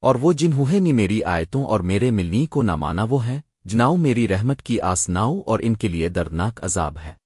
اور وہ جنہوں نے میری آیتوں اور میرے ملنی کو نہ مانا وہ ہیں جناؤ میری رحمت کی آسناؤ اور ان کے لیے دردناک عذاب ہے۔